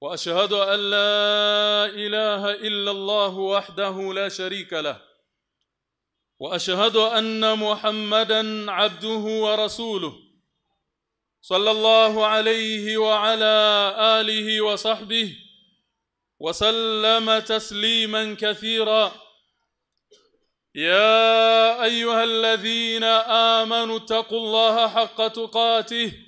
وأشهد أن لا إله إلا الله وحده لا شريك له. وأشهد أن محمدا عبده ورسوله. صلى الله عليه وعلى آله وصحبه وسلم تسليما كثيرا. يا أيها الذين آمنوا اتقوا الله حق تقاته.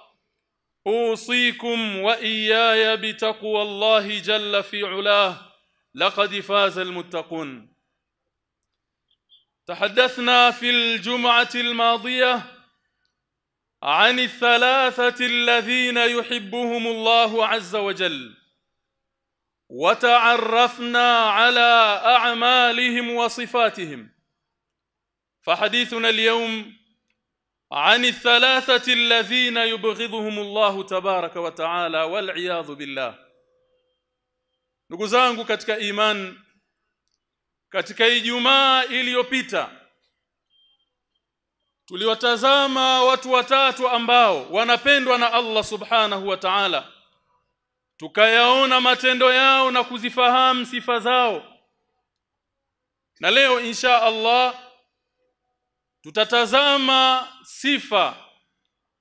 أوصيكم وإياي بتقوى الله جل في علاه. لقد فاز المتقون. تحدثنا في الجمعة الماضية عن الثلاثة الذين يحبهم الله عز وجل وتعرفنا على أعمالهم وصفاتهم. فحديثنا اليوم عن الثلاثه الذين يبغضهم الله تبارك وتعالى والعياذ بالله ndugu zangu katika iman katika ijumaa iliyopita tuliwatazama watu watatu ambao wanapendwa na Allah subhanahu wa ta'ala tukayaona matendo yao na kuzifahamu sifa zao na leo insha Allah tutatazama sifa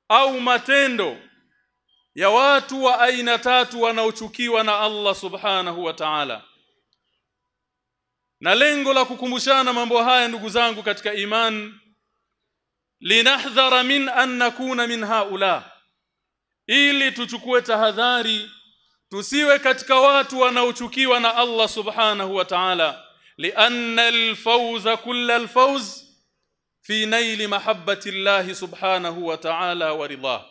au matendo ya watu wa aina tatu wanaochukiwa na Allah subhanahu wa ta'ala. Na lengo la kukumbushana mambo haya ndugu zangu katika iman linahdhara min an nakuna min haula. Ili tuchukue tahadhari tusiwe katika watu wanaochukiwa na Allah subhanahu wa ta'ala. Lianna alfawza kull alfawz fi naili mahabbati Allah subhanahu wa ta'ala wa ridha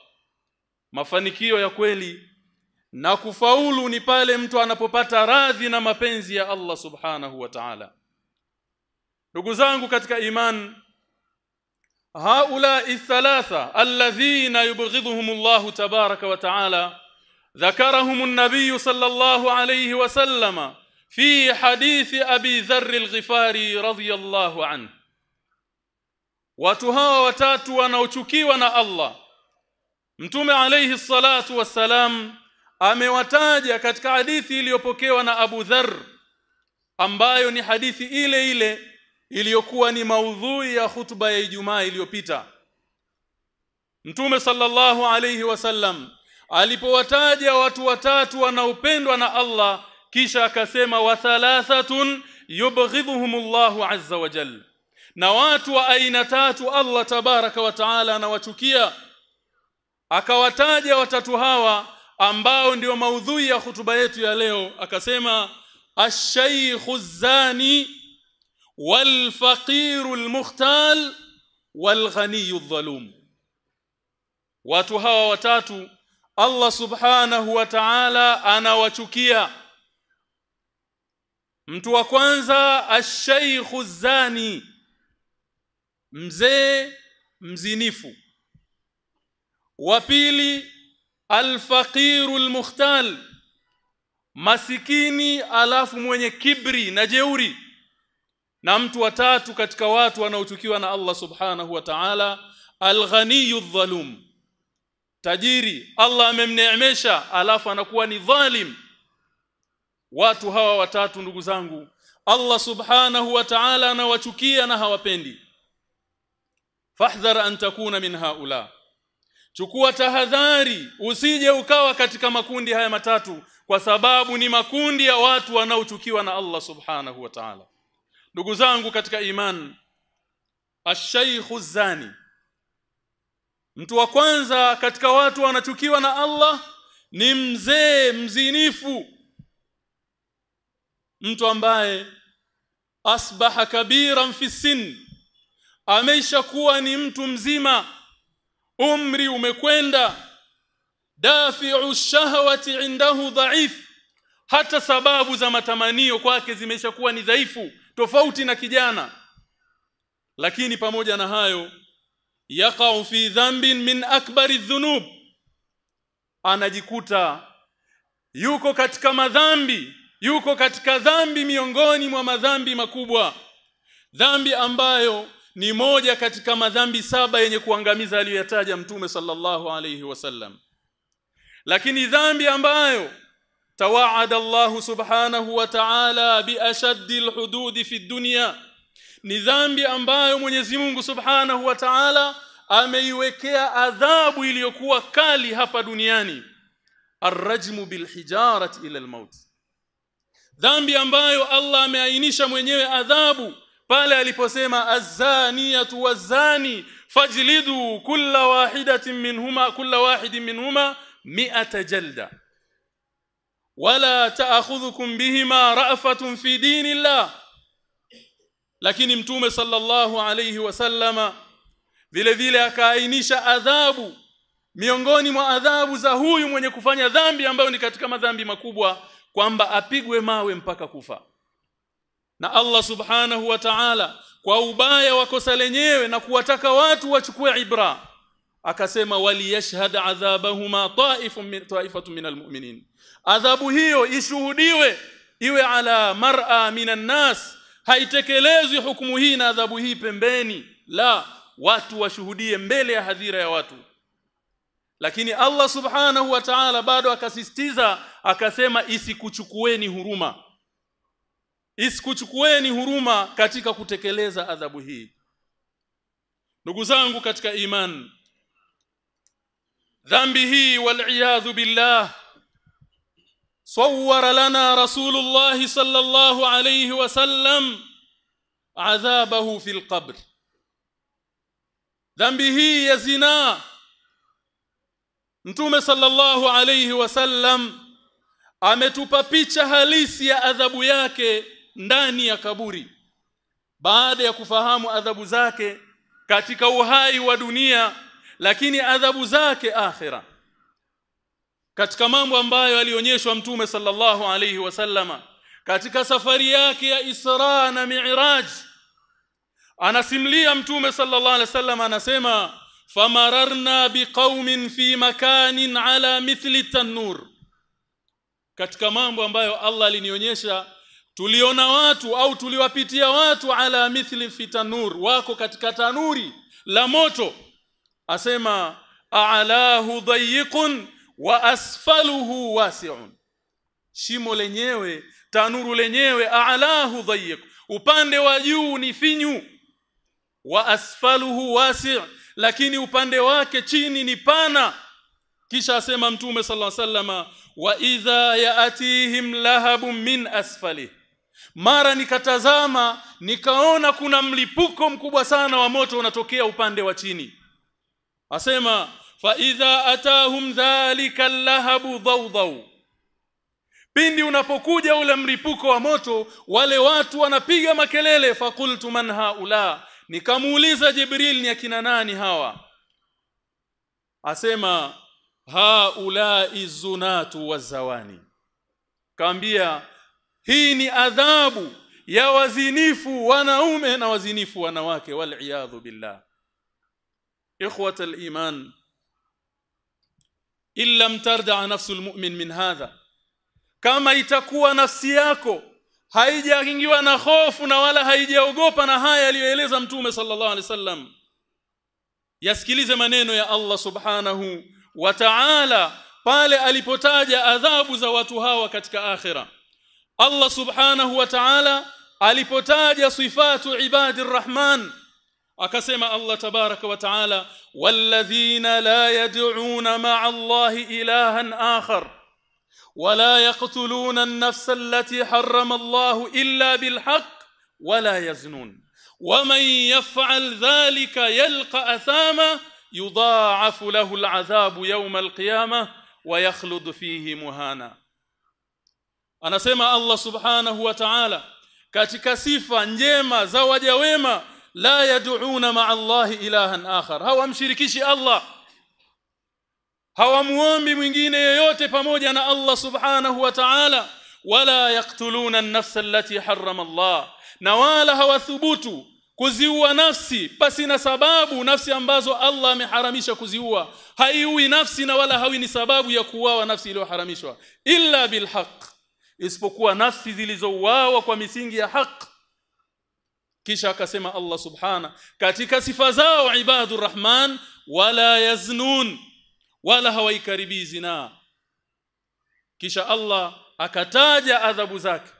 mafanikio ya kweli na kufaulu ni pale mtu anapopata radhi na mapenzi ya Allah subhanahu wa ta'ala ndugu zangu katika iman haula thalatha alladhina yubghidhuhum Allah tabaraka wa ta'ala ذكرهم النبي صلى الله عليه وسلم في حديث أبي ذر الغفاري رضي الله عنه watu hawa watatu wanaochukiwa na Allah. Mtume alayhi salatu wassalam amewataja katika hadithi iliyopokewa na Abu Dharr ambayo ni hadithi ile ile iliyokuwa ni maudhui ya hutuba ya Ijumaa iliyopita. Mtume sallallahu alayhi wasallam alipowataja watu watatu wanaopendwa na Allah kisha akasema wa thalathatun yubghidhuhumullahu azza wa jalla na watu wa aina tatu Allah tabaraka wa taala anawachukia akawataja watatu hawa ambao ndio maudhui ya hutuba yetu ya leo akasema ash-shaykhu zani wal-faqiru al-mukhtal wal-ghaniyu adh-dhalum watu hawa watatu Allah subhanahu wa ta'ala anawachukia mtu wa kwanza ash-shaykhu zani mzee mzinifu. Wa pili alfaqiru almukhtal. Masikini alafu mwenye kibri na jeuri. Na mtu wa tatu katika watu wanaochukiwa na Allah subhanahu wa ta'ala alghaniyu dhalum tajiri Allah amemneemesha alafu anakuwa ni dhalim. Watu hawa watatu ndugu zangu Allah subhanahu wa ta'ala anawachukia na hawapendi fahdhar an takuna min haula. Chukua tahadhari usije ukawa katika makundi haya matatu kwa sababu ni makundi ya watu wanaochukiwa na Allah subhanahu wa ta'ala. Ndugu zangu katika iman ash-shaykhu zani. Mtu wa kwanza katika watu wanachukiwa na Allah ni mzee mzinifu. Mtu ambaye asbaha kabiran fi sin ameisha kuwa ni mtu mzima. Umri umekwenda. Dafi'u shahawati indahu dhaif. Hata sababu za matamanio kwake zimeshakuwa ni dhaifu tofauti na kijana. Lakini pamoja na hayo yaqa'u fi dhanbin min akbari dhunub. Anajikuta yuko katika madhambi yuko katika dhambi miongoni mwa madhambi makubwa. Dhambi ambayo ni moja katika madhambi saba yenye kuangamiza aliyoyataja mtume sallallahu alayhi wasallam lakini dhambi ambayo tawaada Allah subhanahu wa ta'ala bi ashaddi alhudud fi dunya ni dhambi ambayo Mwenyezi Mungu subhanahu wa ta'ala ameiwekea adhabu iliyokuwa kali hapa duniani. Arrajmu bilhijarati ila almaut. Dhambi ambayo Allah ameainisha mwenyewe adhabu pale aliposema azaniyatu wazani fajlidu kulla wahidatin minhuma kulla wahidin minhuma mi'ata jalda. Wala ta'khudhukum bihima ra'fatun fi dinillah. Lakini mtume sallallahu alayhi wasallama vile vile akaainisha adhabu miongoni mwa adhabu za huyu mwenye kufanya dhambi ambayo ni katika madhambi makubwa kwamba apigwe mawe mpaka kufa na Allah subhanahu wa ta'ala kwa ubaya wa kosa lenyewe na kuwataka watu wachukue ibra akasema waliyashhad adhabahuma ta'ifun min ta'ifatun minal mu'minin. Adhabu hiyo ishuhudiwe iwe ala mar'a minan nas haitekelezwi hukumu hii na adhabu hii pembeni. La watu washuhudie mbele ya hadhira ya watu. Lakini Allah subhanahu wa ta'ala bado akasisitiza akasema isikuchukueni huruma isikuchukueni huruma katika kutekeleza adhabu hii ndugu zangu katika iman dhambi hii wal billah صور لنا رسول الله صلى الله عليه وسلم عذابه في القبر dhambi hii ya zinaa Mtume sallallahu alayhi wasallam ametupa picha halisi ya adhabu yake ndani ya kaburi. Baada ya kufahamu adhabu zake katika uhai wa dunia lakini adhabu zake akhira. Katika mambo ambayo alionyeshwa mtume sallallahu alayhi wasallama katika safari yake ya Isra na Mi'raj anasimlia mtume sallallahu alayhi wasallam anasema famararna biqaumin fi makanin ala mithli tanur katika mambo ambayo Allah alinionyesha tuliona watu au tuliwapitia watu ala mithli fitanur wako katika tanuri la moto. Asema a'lahu dayiqun wa asfaluhu wasi'un. Shimo lenyewe tanuru lenyewe a'lahu dhayiq upande wa juu ni finyu wa asfaluhu wasi' lakini upande wake chini ni pana. Kisha asema mtume sallallahu alaihi wasallama wa idha yaatihim lahabun min asfali mara nikatazama nikaona kuna mlipuko mkubwa sana wa moto unatokea upande wa chini. Asema fa idha atahum dhalika lahabu dhawdhaw. Pindi unapokuja ule mlipuko wa moto wale watu wanapiga makelele fakultu man haula? Nikamuuliza jibril ni akina nani hawa? Asema haula izunatu wazawani kaambia hii ni adhabu ya wazinifu wanaume na wazinifu wanawake wal billah. Ikhwata al-iman illam tarda nafsu al-mu'min min hadha. Kama itakuwa nafsi yako haijaingiwa na hofu na wala haijaogopa na haya aliyoeleza mtume sallallahu alaihi wasallam yasikilize maneno ya Allah subhanahu wa ta'ala pale alipotaja adhabu za watu hawa katika akhira Allah subhanahu wa ta'ala alipotaja sifatu ibadir rahman akasema Allah tabaraka wa taala walladhina la yad'una ma'a Allah ilahan akhar ولا يقتلون النفس التي حرم الله إلا بالحق ولا يزنون ومن يفعل ذلك يلقى أثاما يضاعف له العذاب يوم القيامة ويخلد فيه مهانا anasema Allah subhanahu wa ta'ala katika sifa njema za waja wema la yad'una ma'a Allah ilahan akhar. Hawamshirikishi Allah. Hawamuombi mwingine yeyote pamoja na Allah subhanahu wa ta'ala. Wala yaktuluna an-nafsa allati harrama Allah. Na wala hawathubutu kuziua nafsi pasi na sababu nafsi ambazo Allah ameharamisha kuziua. Haiui nafsi na wala hawi ni sababu ya kuuawa nafsi iliyoharamishwa. Illa bilhaq isipokuwa nafsi zilizouawa kwa misingi ya haq kisha akasema Allah subhana katika sifa zao ibadur rahman wala yaznun wala hawaikaribii zina. Kisha Allah akataja adhabu zake.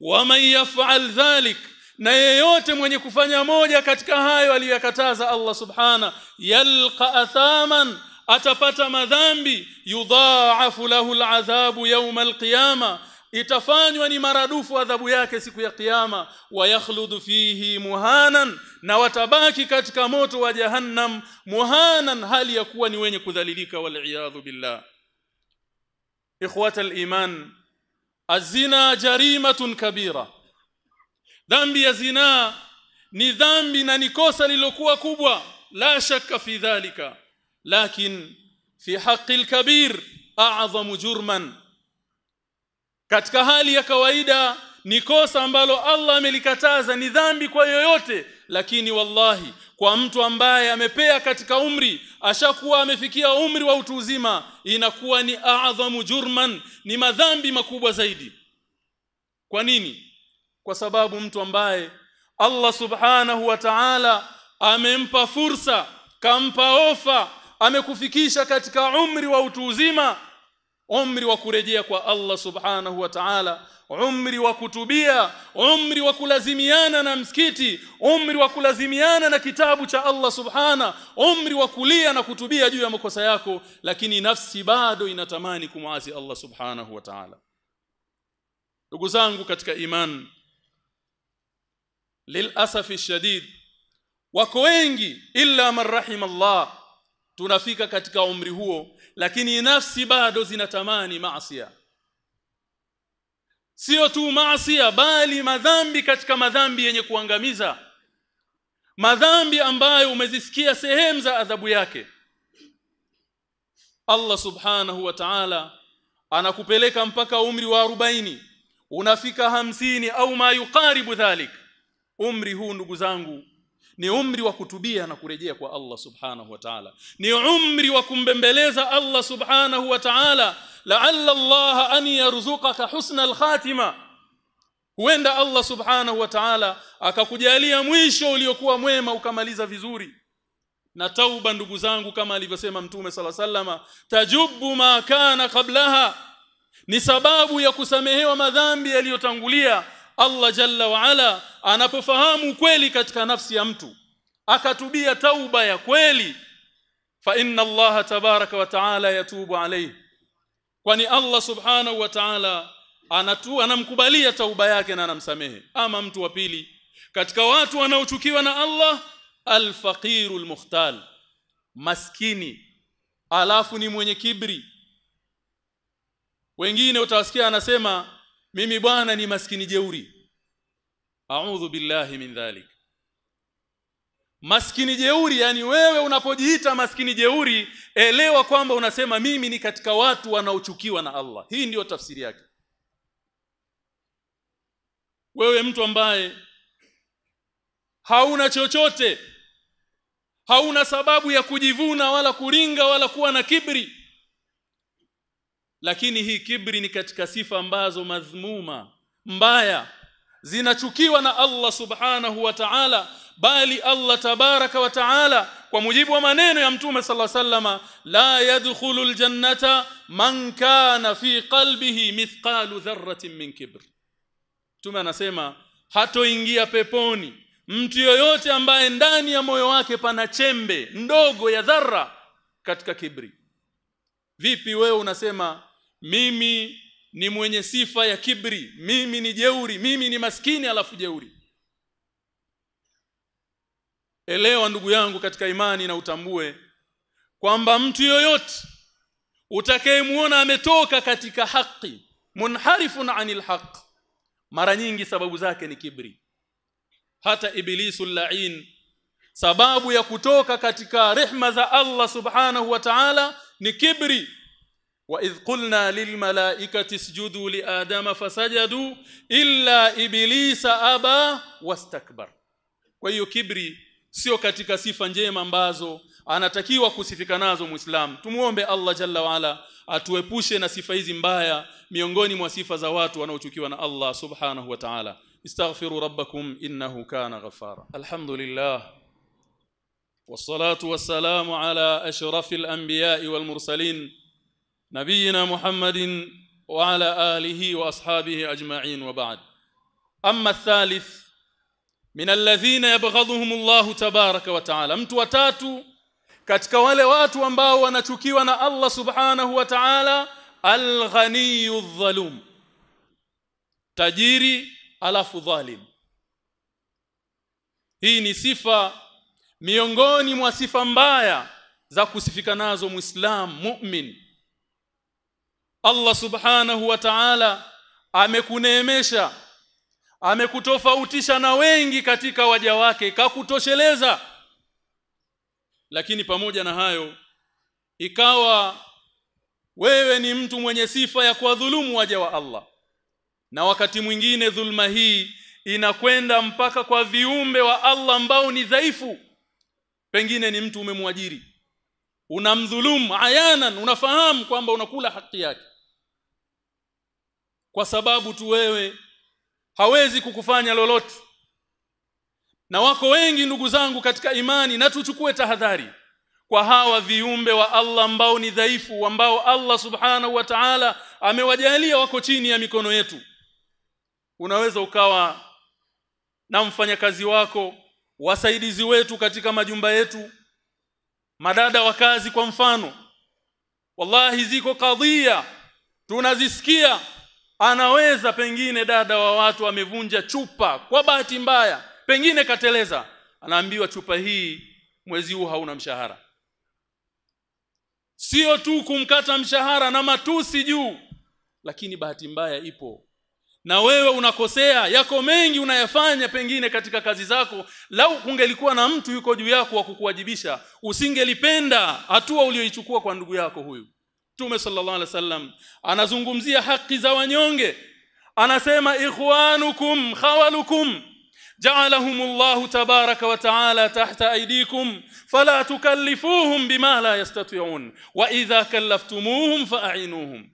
Waman yaf'al dhalik na yeyote mwenye kufanya moja katika hayo aliyokataza Allah subhana yalqa athaman atapata madhambi yudhaafu lahu al'adhabu yawm al-qiyama. Itafanywa ni maradufu adhabu yake siku ya kiyama. Wayakhludu fihi muhanan na watabaki katika moto wa jahannam muhanan hali ya kuwa ni wenye kudhalilika wal billah. Ikhwata al-iman azina jarimatun kabira. Dhambi ya zina ni dhambi na ni kosa lilokuwa kubwa. La shakka fi dhalika lakin fi haqqi al-kabir a'zamu jurman. Katika hali ya kawaida ni kosa ambalo Allah amelikataza ni dhambi kwa yoyote. Lakini wallahi kwa mtu ambaye amepea katika umri ashakuwa amefikia umri wa utu uzima inakuwa ni a'zamu jurman ni madhambi makubwa zaidi. Kwa nini? Kwa sababu mtu ambaye Allah subhanahu wa ta'ala amempa fursa kampa ofa amekufikisha katika umri wa utu uzima umri wa kurejea kwa Allah subhanahu wa ta'ala umri wa kutubia umri wa kulazimiana na msikiti umri wa kulazimiana na kitabu cha Allah subhana umri wa kulia na kutubia juu ya makosa yako lakini nafsi bado inatamani kumwasi Allah subhanahu wa ta'ala. Ndugu zangu katika iman lilasafi shadid wako wengi illa man rahim Allah tunafika katika umri huo lakini nafsi bado zinatamani maasiya. Sio tu maasiya bali madhambi katika madhambi yenye kuangamiza. Madhambi ambayo umezisikia sehemu za adhabu yake. Allah subhanahu wa ta'ala anakupeleka mpaka umri wa 40 unafika hamsini au ma yukaribu dhalik. Umri huu ndugu zangu ni umri wa kutubia na kurejea kwa Allah subhanahu wa ta'ala. Ni umri wa kumbembeleza Allah subhanahu wa ta'ala. La'alla Allah an yarzuqaka husna al-khatima. Huenda Allah subhanahu wa ta'ala akakujalia mwisho uliokuwa mwema ukamaliza vizuri. Na tauba ndugu zangu kama alivyosema mtume sala sallama tajubu ma kana qablaha. Ni sababu ya kusamehewa madhambi yaliyotangulia Allah jalla wa ala anapofahamu kweli katika nafsi ya mtu akatubia tauba ya kweli fa inna Allah tabaraka wa taala yatubu alayhi. Kwani Allah subhanahu wa ta'ala anatu anamkubalia tauba yake na anamsamehe. Ama mtu wa pili katika watu wanaochukiwa na Allah alfaqiru mukhtal maskini. Alafu ni mwenye kibri. Wengine utawasikia anasema mimi bwana ni maskini jeuri a'udhu billahi min dhalik. Maskini jeuri yani wewe unapojiita maskini jeuri elewa kwamba unasema mimi ni katika watu wanaochukiwa na Allah. Hii ndiyo tafsiri yake. Wewe mtu ambaye hauna chochote hauna sababu ya kujivuna wala kuringa wala kuwa na kibri lakini hii kibri ni katika sifa ambazo madhmuma mbaya zinachukiwa na Allah subhanahu wa ta'ala bali Allah tabaraka wa ta'ala kwa mujibu wa maneno ya mtume alaihi wasallama la yadkhulu aljannata man kana fi qalbihi mithqalu dharratin min kibr mtume anasema hatoingia peponi mtu yoyote ambaye ndani ya moyo wake pana chembe ndogo ya dharra katika kibri. Vipi wewe unasema mimi ni mwenye sifa ya kibri. Mimi ni jeuri. Mimi ni maskini alafu jeuri. Elewa ndugu yangu katika imani na utambue kwamba mtu yoyote utakayemuona ametoka katika haki munharifun anil haq mara nyingi sababu zake ni kibri. Hata ibilisu lain sababu ya kutoka katika rehma za Allah subhanahu wa ta'ala ni kibri lil malaikati isjudu li adama fasajadu illa iblisa aba wastakbar kwa hiyo kibri sio katika sifa njema ambazo anatakiwa kusifika nazo muislam tumuombe Allah jalla waala atuepushe na sifa hizi mbaya miongoni mwa sifa za watu wanaochukiwa na Allah subhanahu wa ta'ala استغفروا ربكم انه كان غفارا الحمد لله والصلاه والسلام على اشرف الانبياء والمرسلين نبينا محمد وعلى اله واصحابه اجمعين وبعد اما الثالث من الذين يبغضهم الله تبارك وتعالى mtu watatu katika wale watu ambao wanachukiwa na Allah subhanahu wa ta'ala al-ghaniyyu dhalum tajiri alafu dhalim hii ni sifa miongoni mwa sifa mbaya za kusifika nazo muislam mu'min Allah subhanahu wa ta'ala amekuneemesha amekutofautisha na wengi katika waja wake kakutosheleza. Lakini pamoja na hayo ikawa wewe ni mtu mwenye sifa ya kuwadhulumu waja wa Allah. Na wakati mwingine dhulma hii inakwenda mpaka kwa viumbe wa Allah ambao ni dhaifu. Pengine ni mtu umemwajiri. Unamdhulumu ayanan unafahamu kwamba unakula haki yake kwa sababu tu wewe hawezi kukufanya lolote. Na wako wengi ndugu zangu katika imani na tuchukue tahadhari kwa hawa viumbe wa Allah ambao ni dhaifu ambao Allah subhanahu wa ta'ala amewajalia wako chini ya mikono yetu. Unaweza ukawa na mfanyakazi wako wasaidizi wetu katika majumba yetu madada wa kazi kwa mfano. Wallahi ziko kadhia tunazisikia anaweza pengine dada wa watu amevunja chupa kwa bahati mbaya pengine kateleza. Anaambiwa chupa hii mwezi huu hauna mshahara. Sio tu kumkata mshahara na matusi juu lakini bahati mbaya ipo. Na wewe unakosea yako mengi unayafanya pengine katika kazi zako. Lau kungelikuwa na mtu yuko juu yako wa kukuwajibisha usingelipenda hatua uliyoichukua kwa ndugu yako huyu Mtume sallallahu alaihi wasallam anazungumzia haki za wanyonge. Anasema ikhwanukum khawalukum ja'alahumullahu tabaraka wa ta'ala tahta aydikum fala tukallifuhum bima la yastati'un wa idha kallaftumuhum fa'inuhum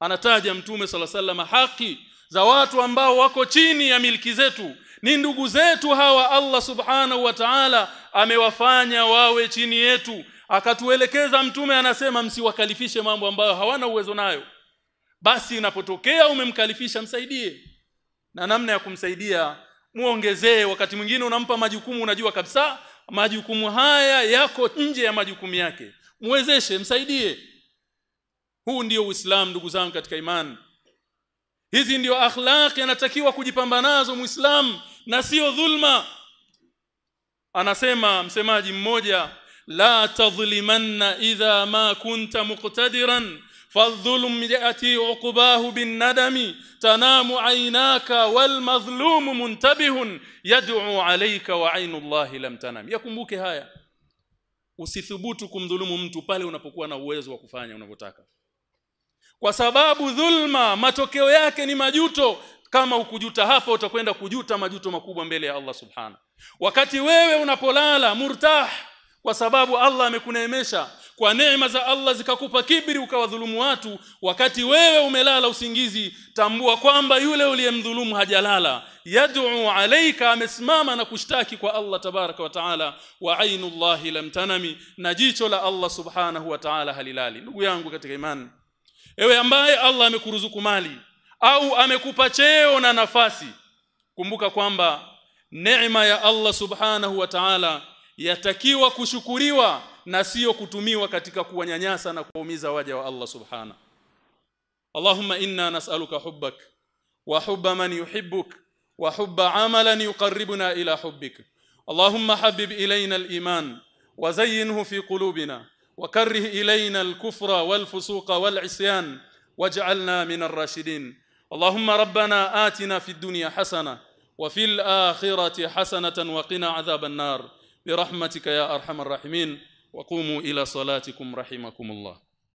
anataja mtume sala sallama haki za watu ambao wako chini ya milki zetu. Ni ndugu zetu hawa Allah subhanahu wa ta'ala amewafanya wawe chini yetu akatuelekeza mtume anasema msiwakalifishe mambo ambayo hawana uwezo nayo. Basi inapotokea umemkalifisha msaidie. Na namna ya kumsaidia muongezee wakati mwingine unampa majukumu unajua kabisa majukumu haya yako nje ya majukumu yake. Muwezeshe msaidie. Huu ndio uislamu ndugu zangu katika imani. Hizi ndio akhlaq anatakiwa kujipamba nazo muislamu na sio dhulma. Anasema msemaji mmoja la tadhlimanna idha ma kunta muqtadiran فالظلم ياتي عقباه بالندم تنام عيناك والمظلوم منتبه يدعو عليك وعين الله لم تنم yakumbuke haya usithubutu kumdhulumu mtu pale unapokuwa na uwezo wa kufanya unavyotaka kwa sababu dhulma matokeo yake ni majuto kama ukujuta hapa utakwenda kujuta majuto makubwa mbele ya Allah subhana wakati wewe unapolala murtah kwa sababu Allah amekuneemesha. Kwa neema za Allah zikakupa kibri ukawadhulumu watu wakati wewe umelala usingizi tambua kwamba yule uliyemdhulumu hajalala. Yad'u alayka amesimama na kushtaki kwa Allah tabaraka wa taala. Wa ainullahi lam tanami na jicho la Allah subhanahu wa taala halilali. Ndugu yangu katika imani ewe ambaye Allah amekuruzuku mali au amekupa cheo na nafasi kumbuka kwamba neema ya Allah subhanahu wa ta'ala yatakiwa kushukuriwa na sio kutumiwa katika kuwanyanyasa na kuumiza waja wa Allah subhanahu Allahumma inna nas'aluka hubbak wa hubba man yuhibbuk wa hubba amalan yuqarribuna ila hubbik Allahumma habib ilayna al-iman wa zayyinhu fi qulubina wa karrih ilayna al-kufra wal-fusuqa wal-isyan waj'alna min ar-rashidin اللهم ربنا آتنا في الدنيا حسنة وفي الآخرة حسنة وقنا عذاب النار برحمتك يا أرحم الراحمين وقوموا إلى صلاتكم رحمكم الله.